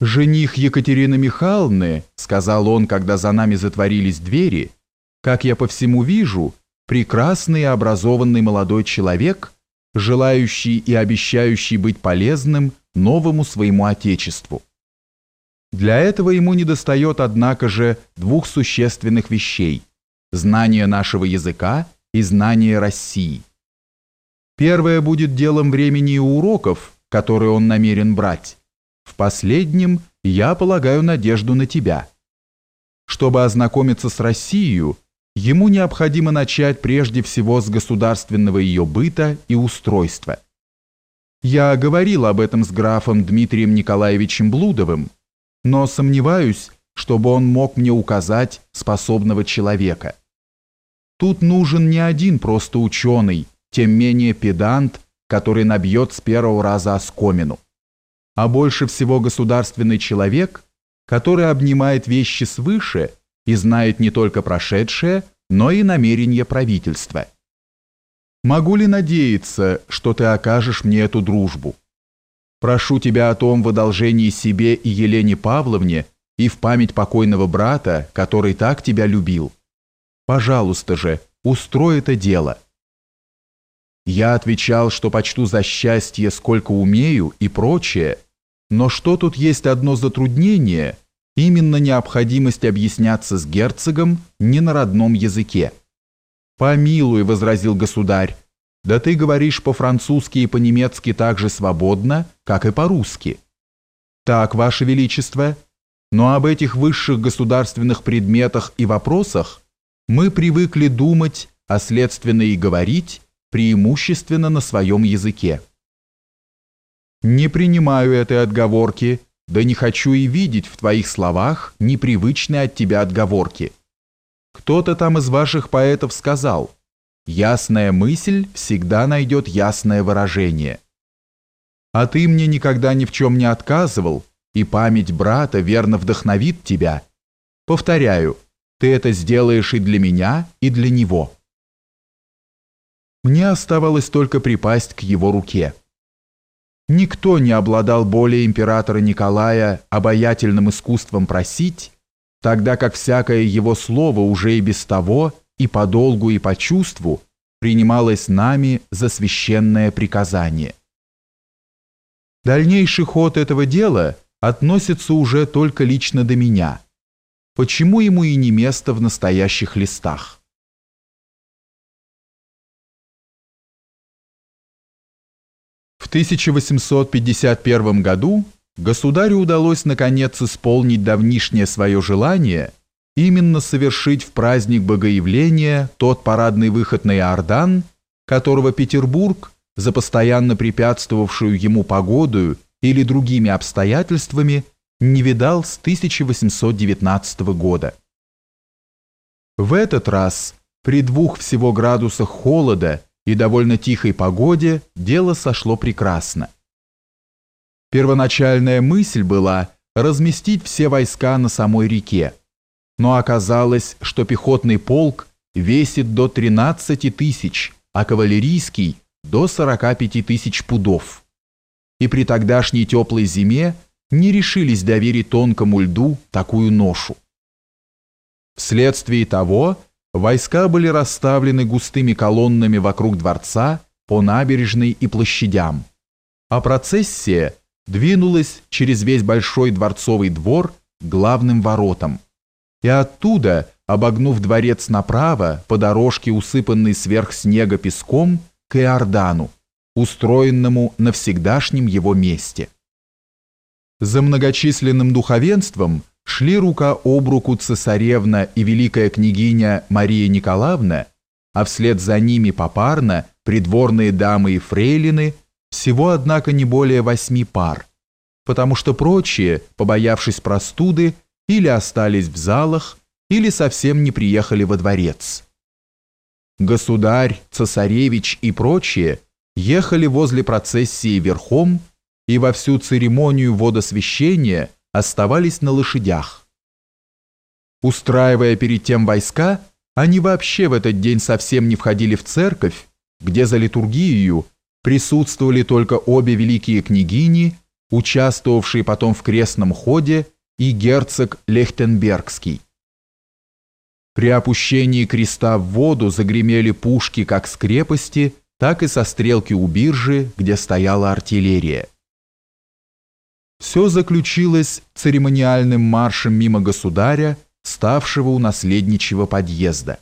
«Жених Екатерины Михайловны, — сказал он, когда за нами затворились двери, — как я по всему вижу, прекрасный и образованный молодой человек, желающий и обещающий быть полезным новому своему Отечеству. Для этого ему недостает, однако же, двух существенных вещей – знания нашего языка и знания России. Первое будет делом времени и уроков, которые он намерен брать, в последнем я полагаю надежду на тебя. Чтобы ознакомиться с Россией, ему необходимо начать прежде всего с государственного ее быта и устройства. Я говорил об этом с графом Дмитрием Николаевичем Блудовым, но сомневаюсь, чтобы он мог мне указать способного человека. Тут нужен не один просто ученый, тем менее педант, который набьет с первого раза оскомину а больше всего государственный человек, который обнимает вещи свыше и знает не только прошедшее, но и намерения правительства. Могу ли надеяться, что ты окажешь мне эту дружбу? Прошу тебя о том в одолжении себе и Елене Павловне и в память покойного брата, который так тебя любил. Пожалуйста же, устрой это дело. Я отвечал, что почту за счастье, сколько умею и прочее, но что тут есть одно затруднение, именно необходимость объясняться с герцогом не на родном языке. «Помилуй», — возразил государь, — «да ты говоришь по-французски и по-немецки так же свободно, как и по-русски». «Так, Ваше Величество, но об этих высших государственных предметах и вопросах мы привыкли думать, а следственно и говорить, преимущественно на своем языке». Не принимаю этой отговорки, да не хочу и видеть в твоих словах непривычные от тебя отговорки. Кто-то там из ваших поэтов сказал, ясная мысль всегда найдет ясное выражение. А ты мне никогда ни в чем не отказывал, и память брата верно вдохновит тебя. Повторяю, ты это сделаешь и для меня, и для него. Мне оставалось только припасть к его руке. Никто не обладал более императора Николая обаятельным искусством просить, тогда как всякое его слово уже и без того, и по долгу, и по чувству, принималось нами за священное приказание. Дальнейший ход этого дела относится уже только лично до меня. Почему ему и не место в настоящих листах? В 1851 году государю удалось наконец исполнить давнишнее свое желание именно совершить в праздник Богоявления тот парадный выход на Иордан, которого Петербург, за постоянно препятствовавшую ему погодою или другими обстоятельствами, не видал с 1819 года. В этот раз, при двух всего градусах холода и довольно тихой погоде дело сошло прекрасно. Первоначальная мысль была разместить все войска на самой реке, но оказалось, что пехотный полк весит до 13 тысяч, а кавалерийский – до 45 тысяч пудов. И при тогдашней теплой зиме не решились доверить тонкому льду такую ношу. Вследствие того Войска были расставлены густыми колоннами вокруг дворца, по набережной и площадям, а процессия двинулась через весь большой дворцовый двор к главным воротам. И оттуда, обогнув дворец направо, по дорожке, усыпанной сверх снега песком, к Иордану, устроенному на всегдашнем его месте. За многочисленным духовенством – шли рука об руку цесаревна и великая княгиня Мария Николаевна, а вслед за ними попарно придворные дамы и фрейлины, всего, однако, не более восьми пар, потому что прочие, побоявшись простуды, или остались в залах, или совсем не приехали во дворец. Государь, цесаревич и прочие ехали возле процессии верхом и во всю церемонию водосвящения – оставались на лошадях. Устраивая перед тем войска, они вообще в этот день совсем не входили в церковь, где за литургию присутствовали только обе великие княгини участвовавший потом в крестном ходе, и герцог Лехтенбергский. При опущении креста в воду загремели пушки как с крепости, так и со стрелки у биржи, где стояла артиллерия. Все заключилось церемониальным маршем мимо государя, ставшего у наследничьего подъезда.